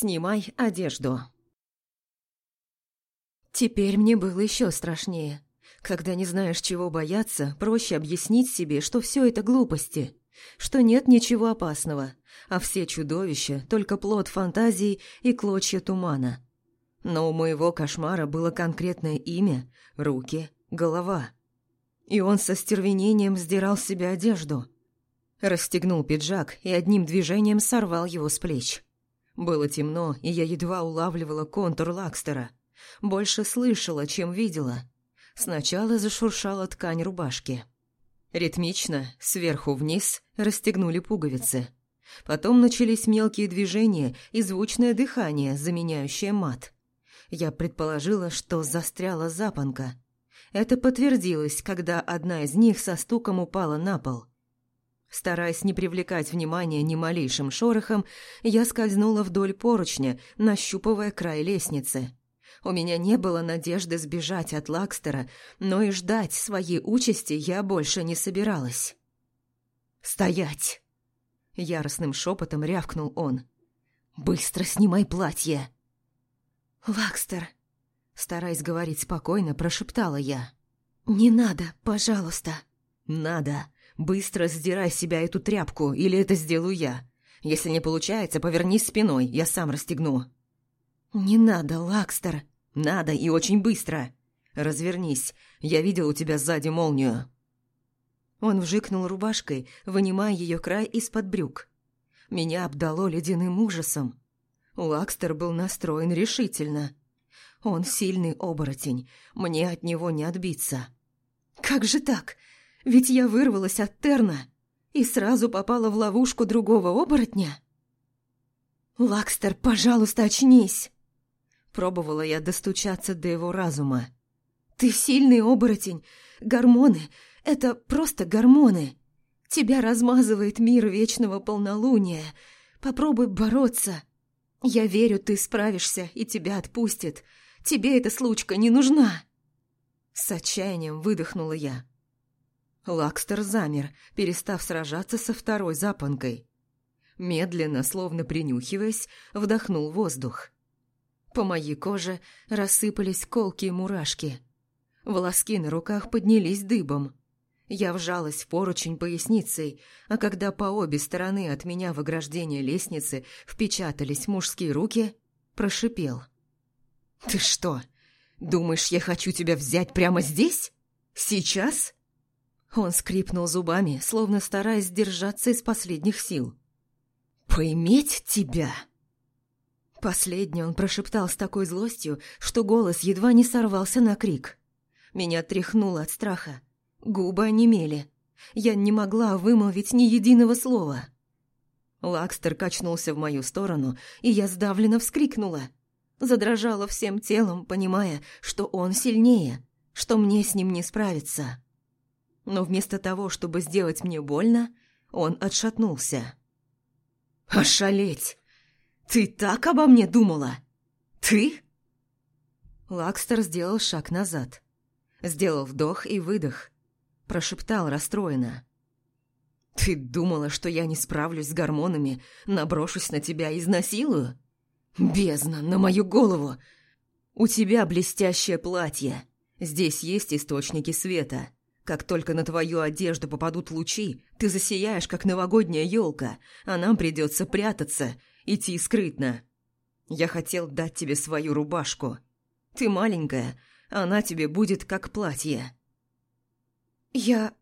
Снимай одежду. Теперь мне было еще страшнее. Когда не знаешь, чего бояться, проще объяснить себе, что все это глупости, что нет ничего опасного, а все чудовища – только плод фантазии и клочья тумана. Но у моего кошмара было конкретное имя, руки, голова. И он со стервенением сдирал с себя одежду. Расстегнул пиджак и одним движением сорвал его с плеч. Было темно, и я едва улавливала контур Лакстера. Больше слышала, чем видела. Сначала зашуршала ткань рубашки. Ритмично, сверху вниз, расстегнули пуговицы. Потом начались мелкие движения и звучное дыхание, заменяющее мат. Я предположила, что застряла запонка. Это подтвердилось, когда одна из них со стуком упала на пол. Стараясь не привлекать внимания ни малейшим шорохом, я скользнула вдоль поручня, нащупывая край лестницы. У меня не было надежды сбежать от Лакстера, но и ждать своей участи я больше не собиралась. «Стоять!» Яростным шепотом рявкнул он. «Быстро снимай платье!» «Лакстер!» Стараясь говорить спокойно, прошептала я. «Не надо, пожалуйста!» «Надо! Быстро сдирай с себя эту тряпку, или это сделаю я. Если не получается, повернись спиной, я сам расстегну». «Не надо, Лакстер». «Надо и очень быстро. Развернись, я видел у тебя сзади молнию». Он вжикнул рубашкой, вынимая ее край из-под брюк. Меня обдало ледяным ужасом. Лакстер был настроен решительно. Он сильный оборотень, мне от него не отбиться. «Как же так? Ведь я вырвалась от Терна и сразу попала в ловушку другого оборотня. «Лакстер, пожалуйста, очнись!» Пробовала я достучаться до его разума. «Ты сильный оборотень. Гормоны — это просто гормоны. Тебя размазывает мир вечного полнолуния. Попробуй бороться. Я верю, ты справишься, и тебя отпустит. Тебе эта случка не нужна!» С отчаянием выдохнула я. Лакстер замер, перестав сражаться со второй запонкой. Медленно, словно принюхиваясь, вдохнул воздух. По моей коже рассыпались колки и мурашки. Волоски на руках поднялись дыбом. Я вжалась в поручень поясницей, а когда по обе стороны от меня в ограждение лестницы впечатались мужские руки, прошипел. «Ты что, думаешь, я хочу тебя взять прямо здесь? Сейчас?» Он скрипнул зубами, словно стараясь сдержаться из последних сил. «Поиметь тебя!» Последний он прошептал с такой злостью, что голос едва не сорвался на крик. Меня тряхнуло от страха. Губы онемели. Я не могла вымолвить ни единого слова. Лакстер качнулся в мою сторону, и я сдавленно вскрикнула. Задрожала всем телом, понимая, что он сильнее, что мне с ним не справиться но вместо того, чтобы сделать мне больно, он отшатнулся. «Ошалеть! Ты так обо мне думала? Ты?» Лакстер сделал шаг назад. Сделал вдох и выдох. Прошептал расстроенно. «Ты думала, что я не справлюсь с гормонами, наброшусь на тебя и изнасилую? Бездна, на мою голову! У тебя блестящее платье. Здесь есть источники света. Как только на твою одежду попадут лучи, ты засияешь, как новогодняя елка, а нам придется прятаться, идти скрытно. Я хотел дать тебе свою рубашку. Ты маленькая, она тебе будет как платье». «Я...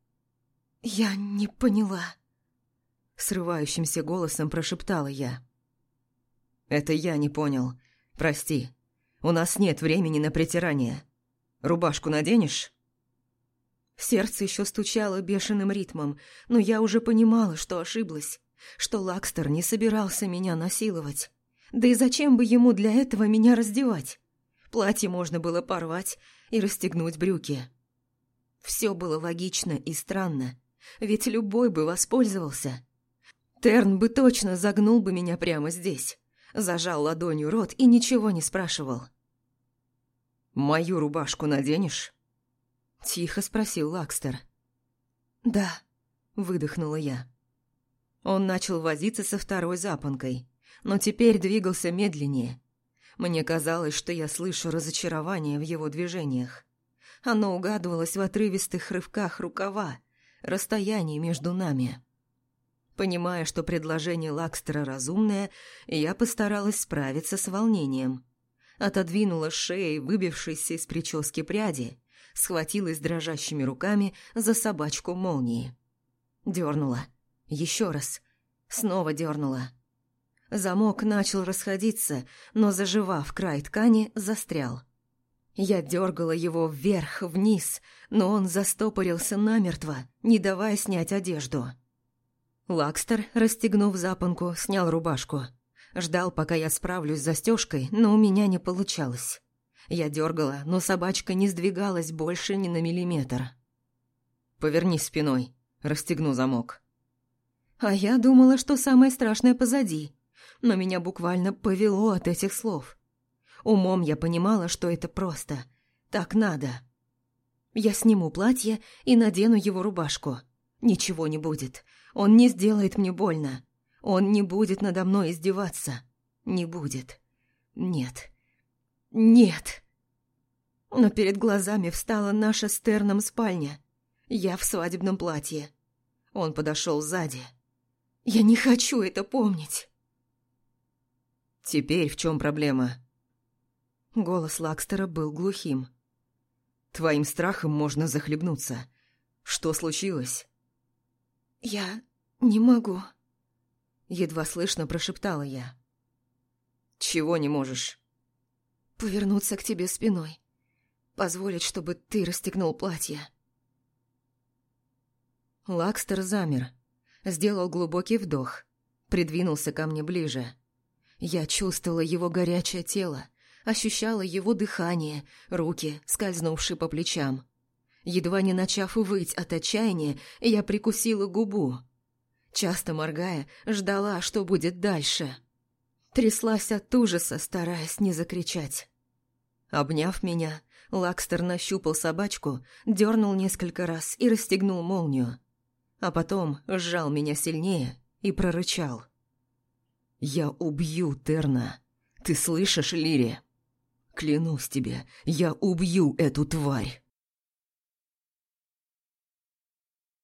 я не поняла», — срывающимся голосом прошептала я. «Это я не понял. Прости. У нас нет времени на притирание. Рубашку наденешь?» Сердце еще стучало бешеным ритмом, но я уже понимала, что ошиблась, что Лакстер не собирался меня насиловать. Да и зачем бы ему для этого меня раздевать? Платье можно было порвать и расстегнуть брюки. Все было логично и странно, ведь любой бы воспользовался. Терн бы точно загнул бы меня прямо здесь, зажал ладонью рот и ничего не спрашивал. «Мою рубашку наденешь?» Тихо спросил Лакстер. «Да», – выдохнула я. Он начал возиться со второй запонкой. но теперь двигался медленнее. Мне казалось, что я слышу разочарование в его движениях. Оно угадывалось в отрывистых рывках рукава, расстоянии между нами. Понимая, что предложение Лакстера разумное, я постаралась справиться с волнением. Отодвинула шеей выбившейся из прически пряди, схватилась дрожащими руками за собачку молнии. Дернула. Еще раз. Снова дернула. Замок начал расходиться, но, заживав край ткани, застрял. Я дергала его вверх, вниз, но он застопорился намертво, не давая снять одежду. Лакстер, расстегнув запонку, снял рубашку. Ждал, пока я справлюсь с застежкой, но у меня не получалось. Я дергала, но собачка не сдвигалась больше ни на миллиметр. «Повернись спиной, расстегну замок». А я думала, что самое страшное позади, но меня буквально повело от этих слов. Умом я понимала, что это просто. Так надо. Я сниму платье и надену его рубашку. Ничего не будет. Он не сделает мне больно. Он не будет надо мной издеваться. Не будет. Нет. Нет. Но перед глазами встала наша с Терном спальня. Я в свадебном платье. Он подошел сзади. Я не хочу это помнить. Теперь в чем проблема? Голос Лакстера был глухим. Твоим страхом можно захлебнуться. Что случилось? Я не могу. Едва слышно прошептала я. Чего не можешь? Повернуться к тебе спиной. Позволить, чтобы ты расстегнул платье. Лакстер замер, сделал глубокий вдох, придвинулся ко мне ближе. Я чувствовала его горячее тело, ощущала его дыхание, руки, скользнувшие по плечам. Едва не начав выть от отчаяния, я прикусила губу. Часто моргая, ждала, что будет дальше. Тряслась от ужаса, стараясь не закричать. Обняв меня, Лакстер нащупал собачку, дернул несколько раз и расстегнул молнию. А потом сжал меня сильнее и прорычал. «Я убью Терна. Ты слышишь, Лири? Клянусь тебе, я убью эту тварь!»